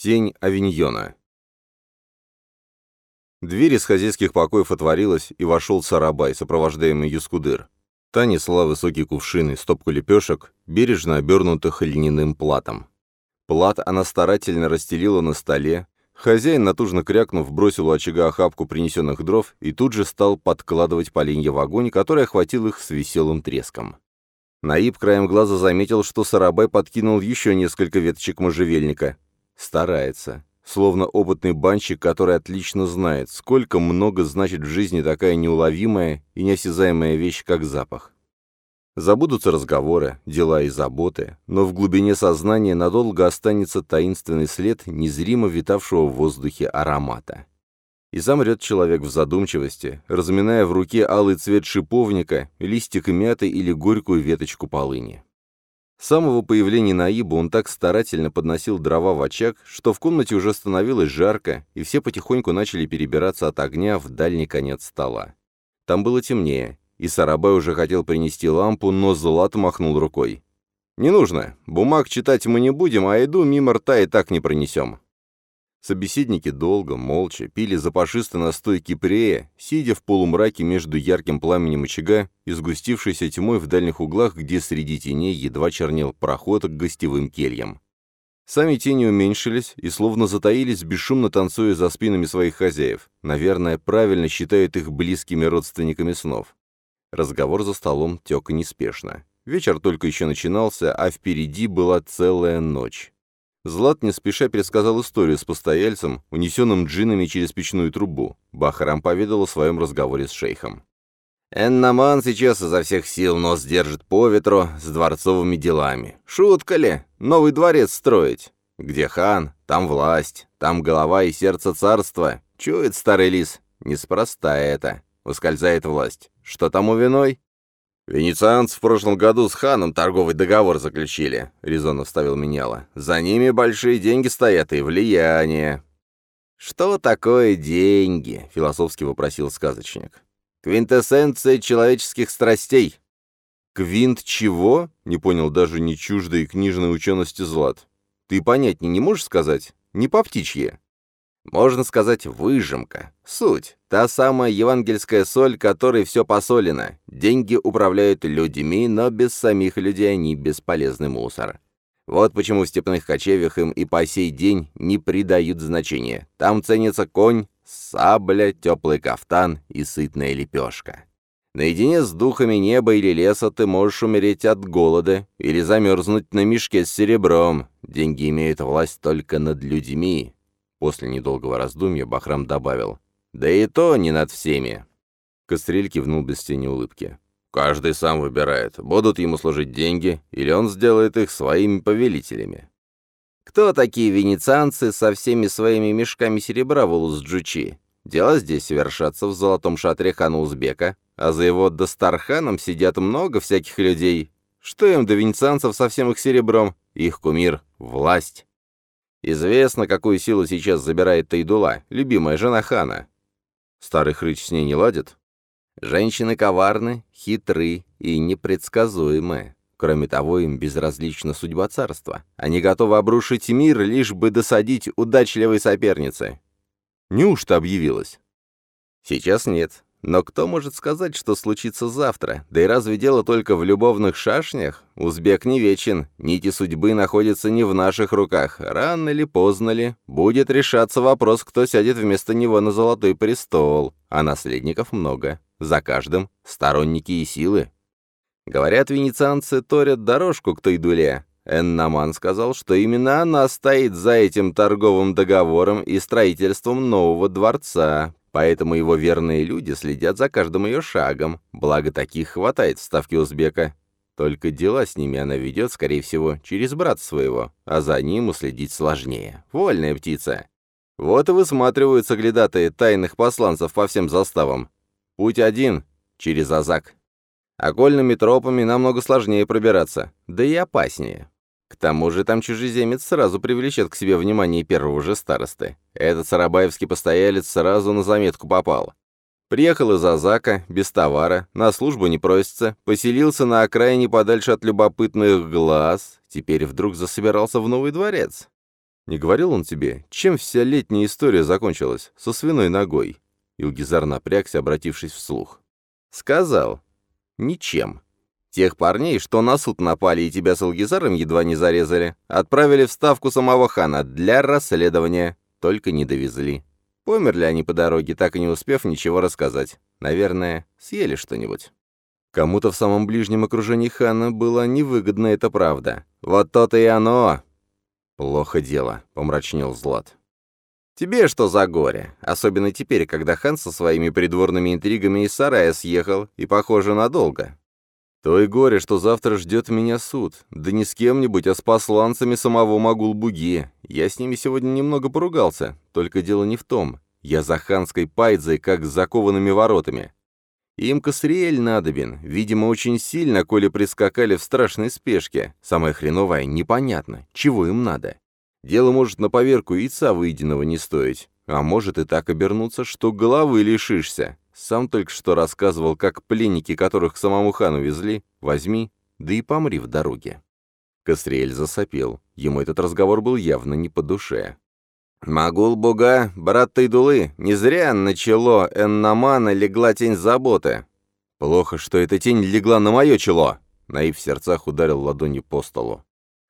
Тень Авиньона. Дверь из хозяйских покоев отворилась, и вошел Сарабай, сопровождаемый Юскудыр. Та несла высокий кувшин и стопку лепешек, бережно обернутых льняным платом. Плат она старательно расстелила на столе. Хозяин, натужно крякнув, бросил у очага охапку принесенных дров и тут же стал подкладывать поленья в огонь, который охватил их с веселым треском. Наиб краем глаза заметил, что Сарабай подкинул еще несколько веточек можжевельника. Старается. Словно опытный банщик, который отлично знает, сколько много значит в жизни такая неуловимая и неосязаемая вещь, как запах. Забудутся разговоры, дела и заботы, но в глубине сознания надолго останется таинственный след незримо витавшего в воздухе аромата. И замрет человек в задумчивости, разминая в руке алый цвет шиповника, листик мяты или горькую веточку полыни. С самого появления Наиба он так старательно подносил дрова в очаг, что в комнате уже становилось жарко, и все потихоньку начали перебираться от огня в дальний конец стола. Там было темнее, и Сарабай уже хотел принести лампу, но Злат махнул рукой. «Не нужно. Бумаг читать мы не будем, а еду мимо рта и так не пронесем». Собеседники долго, молча, пили запашистый настой кипрея, сидя в полумраке между ярким пламенем очага и сгустившейся тьмой в дальних углах, где среди теней едва чернел проход к гостевым кельям. Сами тени уменьшились и словно затаились, бесшумно танцуя за спинами своих хозяев. Наверное, правильно считают их близкими родственниками снов. Разговор за столом тек неспешно. Вечер только еще начинался, а впереди была целая ночь. Злат не спеша пересказал историю с постояльцем, унесенным джинами через печную трубу. Бахарам поведал о своем разговоре с шейхом. «Эннаман сейчас изо всех сил нос держит по ветру с дворцовыми делами. Шутка ли? Новый дворец строить? Где хан, там власть, там голова и сердце царства. Чует старый лис. Неспроста это. Ускользает власть. Что тому виной? «Венецианцы в прошлом году с ханом торговый договор заключили», — резонно вставил Меняла. «За ними большие деньги стоят и влияние». «Что такое деньги?» — философски вопросил сказочник. «Квинтэссенция человеческих страстей». «Квинт чего?» — не понял даже не чуждой книжной учености Злат. «Ты понятнее не можешь сказать? Не по птичье». Можно сказать, выжимка. Суть. Та самая евангельская соль, которой все посолено. Деньги управляют людьми, но без самих людей они бесполезный мусор. Вот почему в степных кочевьях им и по сей день не придают значения. Там ценится конь, сабля, теплый кафтан и сытная лепешка. Наедине с духами неба или леса ты можешь умереть от голода или замерзнуть на мешке с серебром. Деньги имеют власть только над людьми, После недолгого раздумья Бахрам добавил. «Да и то не над всеми». Кострель кивнул без тени улыбки. «Каждый сам выбирает, будут ему служить деньги, или он сделает их своими повелителями». «Кто такие венецианцы со всеми своими мешками серебра в Улус-Джучи? Дело здесь совершаться в золотом шатре хана Узбека, а за его Дастарханом сидят много всяких людей. Что им до венецианцев со всем их серебром? Их кумир — власть». Известно, какую силу сейчас забирает Тайдула, любимая жена хана. Старый хрыч с ней не ладит? Женщины коварны, хитры и непредсказуемы. Кроме того, им безразлична судьба царства. Они готовы обрушить мир, лишь бы досадить удачливой сопернице. Неужто объявилась? Сейчас нет. Но кто может сказать, что случится завтра? Да и разве дело только в любовных шашнях? Узбек не вечен, нити судьбы находятся не в наших руках. Рано ли, поздно ли, будет решаться вопрос, кто сядет вместо него на золотой престол. А наследников много. За каждым сторонники и силы. Говорят, венецианцы торят дорожку к Тайдуле. Эннаман сказал, что именно она стоит за этим торговым договором и строительством нового дворца, Поэтому его верные люди следят за каждым ее шагом, благо таких хватает в ставке узбека. Только дела с ними она ведет, скорее всего, через брата своего, а за ним уследить сложнее. Вольная птица. Вот и высматриваются глядатые тайных посланцев по всем заставам. Путь один — через Азак. Окольными тропами намного сложнее пробираться, да и опаснее. К тому же там чужеземец сразу привлечет к себе внимание первого же старосты. Этот сарабаевский постоялец сразу на заметку попал. Приехал из Азака, без товара, на службу не просится, поселился на окраине подальше от любопытных глаз, теперь вдруг засобирался в новый дворец. Не говорил он тебе, чем вся летняя история закончилась? Со свиной ногой?» Илгизар напрягся, обратившись вслух. «Сказал. Ничем. Тех парней, что на суд напали и тебя с Илгизаром едва не зарезали, отправили в ставку самого хана для расследования, только не довезли. Померли они по дороге, так и не успев ничего рассказать. Наверное, съели что-нибудь. Кому-то в самом ближнем окружении хана была невыгодна эта правда. Вот то-то и оно. Плохо дело, помрачнел Злат. Тебе что за горе? Особенно теперь, когда хан со своими придворными интригами из сарая съехал, и, похоже, надолго. То и горе, что завтра ждет меня суд. Да не с кем-нибудь, а с посланцами самого Магул-Буги. Я с ними сегодня немного поругался, только дело не в том. Я за ханской пайдзой, как с закованными воротами. Им Касриэль надобен, видимо, очень сильно, коли прискакали в страшной спешке. Самое хреновое, непонятно, чего им надо. Дело может на поверку яйца выеденного не стоить, а может и так обернуться, что головы лишишься. Сам только что рассказывал, как пленники, которых к самому хану везли, возьми, да и помри в дороге. Кастриэль засопел. Ему этот разговор был явно не по душе. «Магул Буга, брат Тайдулы, не зря начало Эннамана легла тень заботы». «Плохо, что эта тень легла на мое чело!» Наив в сердцах ударил ладонью по столу.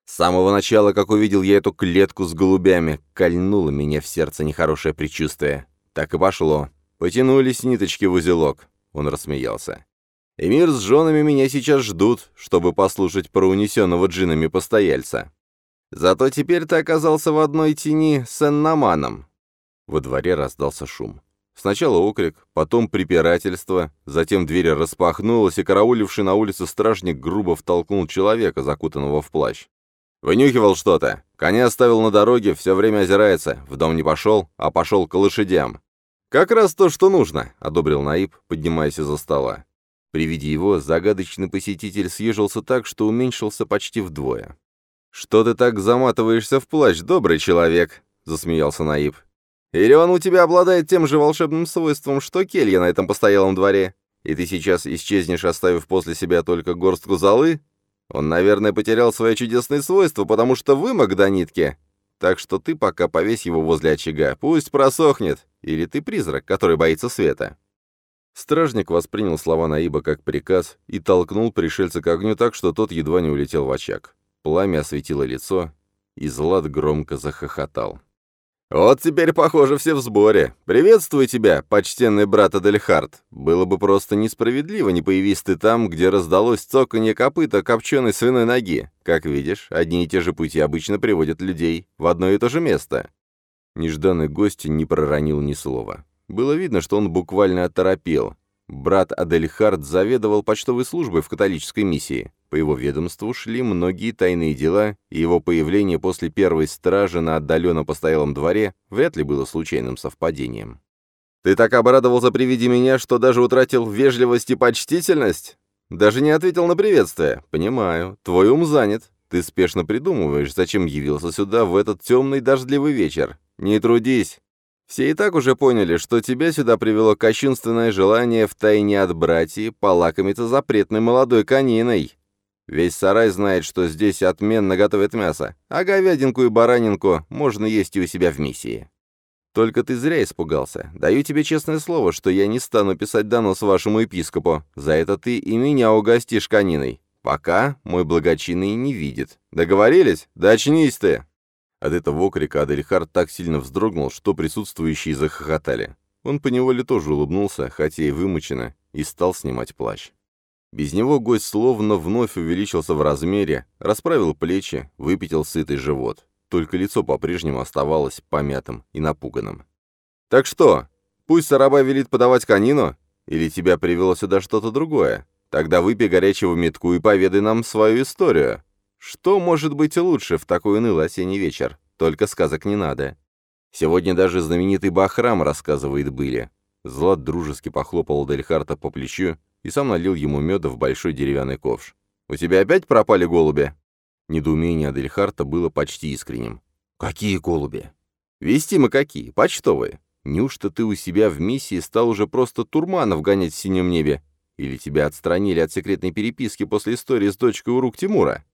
С самого начала, как увидел я эту клетку с голубями, кольнуло меня в сердце нехорошее предчувствие. Так и пошло. Потянулись ниточки в узелок. Он рассмеялся. Эмир с женами меня сейчас ждут, чтобы послушать про унесенного джинами постояльца. Зато теперь ты оказался в одной тени с Эннаманом. Во дворе раздался шум. Сначала окрик, потом препирательство, затем дверь распахнулась, и карауливший на улице стражник грубо втолкнул человека, закутанного в плащ. Вынюхивал что-то. Коня оставил на дороге, все время озирается. В дом не пошел, а пошел к лошадям. «Как раз то, что нужно», — одобрил Наиб, поднимаясь из-за стола. При виде его загадочный посетитель съежился так, что уменьшился почти вдвое. «Что ты так заматываешься в плащ, добрый человек?» — засмеялся Наиб. «Или он у тебя обладает тем же волшебным свойством, что келья на этом постоялом дворе, и ты сейчас исчезнешь, оставив после себя только горстку золы? Он, наверное, потерял свои чудесные свойства, потому что вымок до нитки. Так что ты пока повесь его возле очага, пусть просохнет. Или ты призрак, который боится света». Стражник воспринял слова Наиба как приказ и толкнул пришельца к огню так, что тот едва не улетел в очаг. Пламя осветило лицо, и Злат громко захохотал. «Вот теперь, похоже, все в сборе. Приветствую тебя, почтенный брат Адельхард. Было бы просто несправедливо, не появись ты там, где раздалось цоканье копыта копченой свиной ноги. Как видишь, одни и те же пути обычно приводят людей в одно и то же место». Нежданный гость не проронил ни слова. Было видно, что он буквально оторопел. Брат Адельхард заведовал почтовой службой в католической миссии. По его ведомству шли многие тайные дела, и его появление после первой стражи на отдаленно постоялом дворе вряд ли было случайным совпадением. «Ты так обрадовался при виде меня, что даже утратил вежливость и почтительность? Даже не ответил на приветствие. Понимаю, твой ум занят. Ты спешно придумываешь, зачем явился сюда в этот темный дождливый вечер. Не трудись. Все и так уже поняли, что тебя сюда привело кощунственное желание втайне от братьев полакомиться запретной молодой кониной. Весь сарай знает, что здесь отменно готовят мясо, а говядинку и баранинку можно есть и у себя в миссии. Только ты зря испугался. Даю тебе честное слово, что я не стану писать донос вашему епископу. За это ты и меня угостишь кониной. Пока мой благочинный не видит. Договорились? Да очнись ты!» От этого окрика Адельхард так сильно вздрогнул, что присутствующие захохотали. Он поневоле тоже улыбнулся, хотя и вымученно, и стал снимать плащ. Без него гость словно вновь увеличился в размере, расправил плечи, выпятил сытый живот. Только лицо по-прежнему оставалось помятым и напуганным. «Так что, пусть Сараба велит подавать конину? Или тебя привело сюда что-то другое? Тогда выпей горячего метку и поведай нам свою историю. Что может быть лучше в такой унылый осенний вечер? Только сказок не надо. Сегодня даже знаменитый Бахрам рассказывает были». Злат дружески похлопал Дельхарта по плечу и сам налил ему меда в большой деревянный ковш. «У тебя опять пропали голуби?» Недоумение Адельхарта было почти искренним. «Какие голуби?» «Вести мы какие, почтовые. Неужто ты у себя в миссии стал уже просто турманов гонять в синем небе? Или тебя отстранили от секретной переписки после истории с дочкой у рук Тимура?»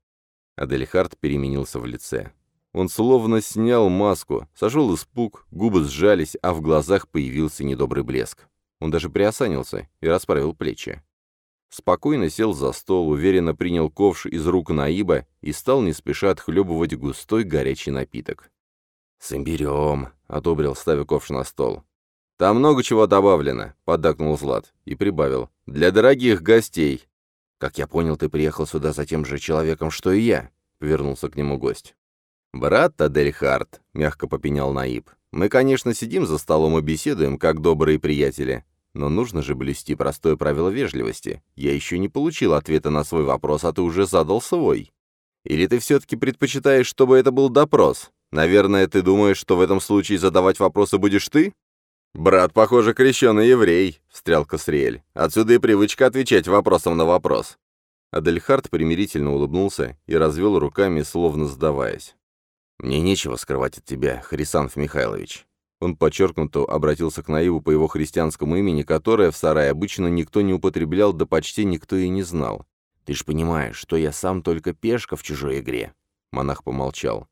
Адельхард переменился в лице. Он словно снял маску, сошел испуг, губы сжались, а в глазах появился недобрый блеск. Он даже приосанился и расправил плечи. Спокойно сел за стол, уверенно принял ковш из рук Наиба и стал не спеша отхлебывать густой горячий напиток. «С имбирем», — одобрил, ставя ковш на стол. «Там много чего добавлено», — поддакнул Злат и прибавил. «Для дорогих гостей». «Как я понял, ты приехал сюда за тем же человеком, что и я», — повернулся к нему гость. «Брат Тадельхард», — мягко попенял Наиб. «Мы, конечно, сидим за столом и беседуем, как добрые приятели, но нужно же блюсти простое правило вежливости. Я еще не получил ответа на свой вопрос, а ты уже задал свой. Или ты все-таки предпочитаешь, чтобы это был допрос? Наверное, ты думаешь, что в этом случае задавать вопросы будешь ты?» «Брат, похоже, крещеный еврей», — встрял Касриэль. «Отсюда и привычка отвечать вопросом на вопрос». Адельхард примирительно улыбнулся и развел руками, словно сдаваясь. «Мне нечего скрывать от тебя, Хрисанф Михайлович. Он подчеркнуто обратился к Наиву по его христианскому имени, которое в сарае обычно никто не употреблял, да почти никто и не знал. «Ты ж понимаешь, что я сам только пешка в чужой игре». Монах помолчал.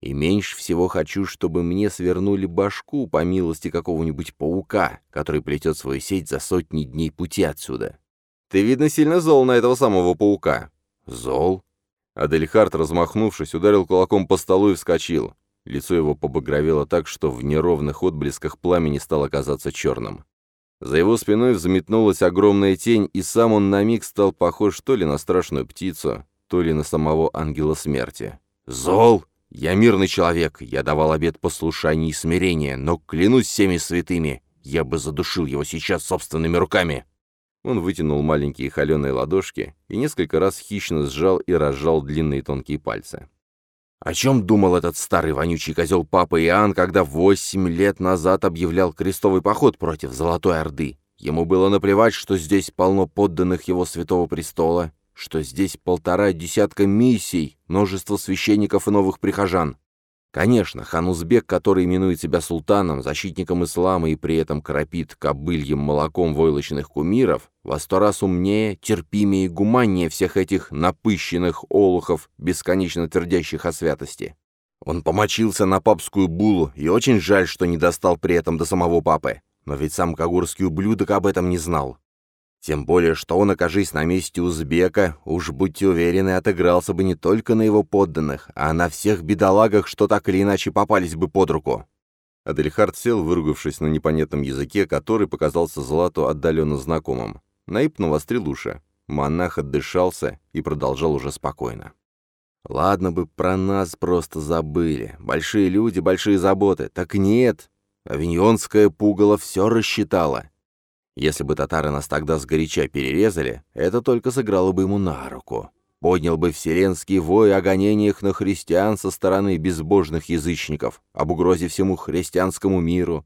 «И меньше всего хочу, чтобы мне свернули башку по милости какого-нибудь паука, который плетет свою сеть за сотни дней пути отсюда». «Ты, видно, сильно зол на этого самого паука». «Зол?» Адельхард, размахнувшись, ударил кулаком по столу и вскочил. Лицо его побагровело так, что в неровных отблесках пламени стало казаться черным. За его спиной взметнулась огромная тень, и сам он на миг стал похож то ли на страшную птицу, то ли на самого ангела смерти. «Зол! Я мирный человек, я давал обет послушания и смирения, но, клянусь всеми святыми, я бы задушил его сейчас собственными руками!» Он вытянул маленькие холеные ладошки и несколько раз хищно сжал и разжал длинные тонкие пальцы. О чем думал этот старый вонючий козел Папа Иоанн, когда восемь лет назад объявлял крестовый поход против Золотой Орды? Ему было наплевать, что здесь полно подданных его святого престола, что здесь полтора десятка миссий, множество священников и новых прихожан. Конечно, хан Узбек, который именует себя султаном, защитником ислама и при этом кропит кобыльем молоком войлочных кумиров, во сто раз умнее, терпимее и гуманнее всех этих напыщенных олухов, бесконечно твердящих о святости. Он помочился на папскую булу, и очень жаль, что не достал при этом до самого папы. Но ведь сам кагурский ублюдок об этом не знал. Тем более, что он, окажись на месте узбека, уж будьте уверены, отыгрался бы не только на его подданных, а на всех бедолагах, что так или иначе попались бы под руку. Адельхард сел, выругавшись на непонятном языке, который показался Злату отдаленно знакомым. Наиб навострил уши. Монах отдышался и продолжал уже спокойно. «Ладно бы про нас просто забыли. Большие люди, большие заботы. Так нет. Авиньонское пугало все рассчитало. Если бы татары нас тогда сгоряча перерезали, это только сыграло бы ему на руку. Поднял бы вселенский вой о гонениях на христиан со стороны безбожных язычников, об угрозе всему христианскому миру.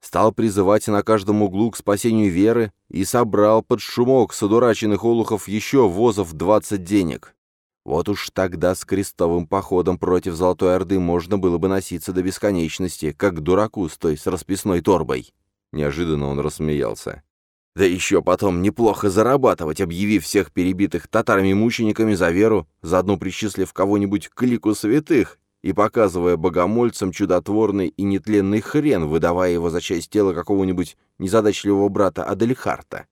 Стал призывать на каждом углу к спасению веры и собрал под шумок содураченных олухов еще возов двадцать денег. Вот уж тогда с крестовым походом против Золотой Орды можно было бы носиться до бесконечности, как дураку с той с расписной торбой. Неожиданно он рассмеялся. Да еще потом неплохо зарабатывать, объявив всех перебитых татарами-мучениками за веру, заодно причислив кого-нибудь к лику святых и показывая богомольцам чудотворный и нетленный хрен, выдавая его за часть тела какого-нибудь незадачливого брата Адельхарта.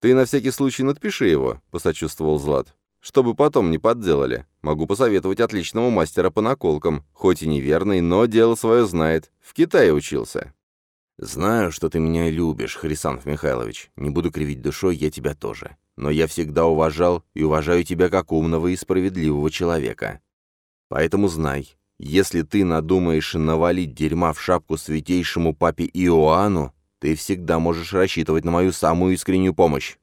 «Ты на всякий случай надпиши его», — посочувствовал Злат. «Чтобы потом не подделали. Могу посоветовать отличного мастера по наколкам, хоть и неверный, но дело свое знает. В Китае учился». «Знаю, что ты меня любишь, Хрисанф Михайлович. Не буду кривить душой, я тебя тоже. Но я всегда уважал и уважаю тебя как умного и справедливого человека. Поэтому знай, если ты надумаешь навалить дерьма в шапку святейшему папе Иоанну, ты всегда можешь рассчитывать на мою самую искреннюю помощь.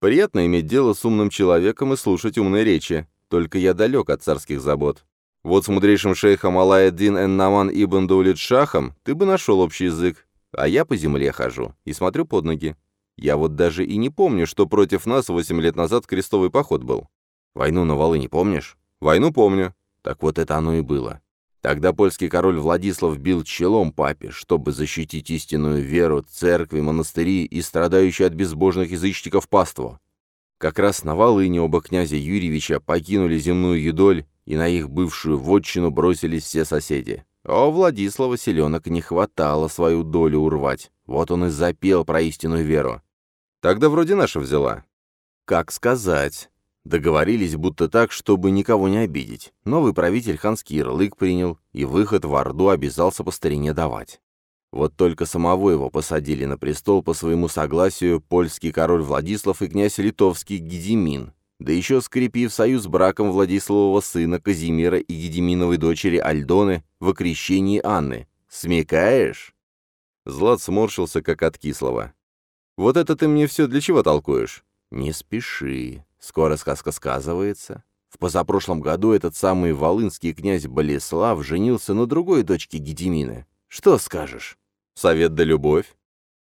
Приятно иметь дело с умным человеком и слушать умные речи, только я далек от царских забот. Вот с мудрейшим шейхом Алаэддин Эн-Наман Ибн Даулит Шахом ты бы нашел общий язык, а я по земле хожу и смотрю под ноги. Я вот даже и не помню, что против нас восемь лет назад крестовый поход был. Войну на Волыне помнишь? Войну помню. Так вот это оно и было. Тогда польский король Владислав бил челом папе, чтобы защитить истинную веру, церкви, монастыри и страдающую от безбожных язычников паству. Как раз на Волыне оба князя Юрьевича покинули земную юдоль и на их бывшую вотчину бросились все соседи. А Владислава селенок не хватало свою долю урвать. Вот он и запел про истинную веру. Тогда вроде наша взяла. Как сказать. Договорились будто так, чтобы никого не обидеть. Новый правитель ханский ярлык принял, и выход в Орду обязался по старине давать. Вот только самого его посадили на престол по своему согласию польский король Владислав и князь литовский Гедемин, да еще скрепив союз браком Владиславова сына Казимира и Гедеминовой дочери Альдоны в окрещении Анны. Смекаешь?» Злат сморщился, как от кислого. «Вот это ты мне все для чего толкуешь?» «Не спеши. Скоро сказка сказывается. В позапрошлом году этот самый волынский князь Болеслав женился на другой дочке Гедемины. Что скажешь? Совет да любовь?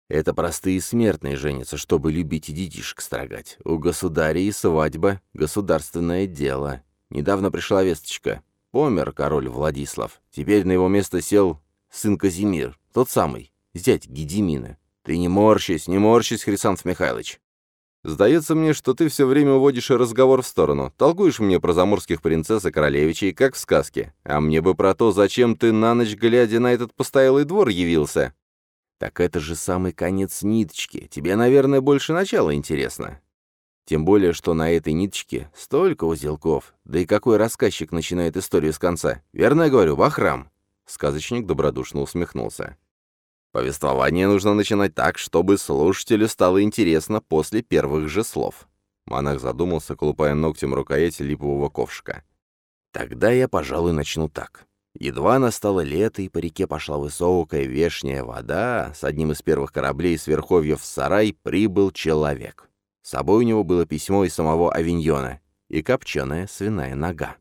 Это простые смертные женятся, чтобы любить и детишек строгать. У государя и свадьба — государственное дело. Недавно пришла весточка. Помер король Владислав. Теперь на его место сел сын Казимир, тот самый, зять Гедемина. Ты не морщись, не морщись, Хрисант Михайлович. Сдается мне, что ты все время уводишь разговор в сторону, толкуешь мне про заморских принцесс и королевичей, как в сказке, а мне бы про то, зачем ты на ночь, глядя на этот постоялый двор, явился. Так это же самый конец ниточки, тебе, наверное, больше начала интересно. Тем более, что на этой ниточке столько узелков, да и какой рассказчик начинает историю с конца, верно я говорю, Бахрам?» Сказочник добродушно усмехнулся. Повествование нужно начинать так, чтобы слушателю стало интересно после первых же слов. Монах задумался, колупая ногтем рукоять липового ковшика. Тогда я, пожалуй, начну так. Едва настало лето, и по реке пошла высокая вешняя вода, с одним из первых кораблей с верховьев в сарай прибыл человек. С собой у него было письмо из самого Авиньона и копченая свиная нога.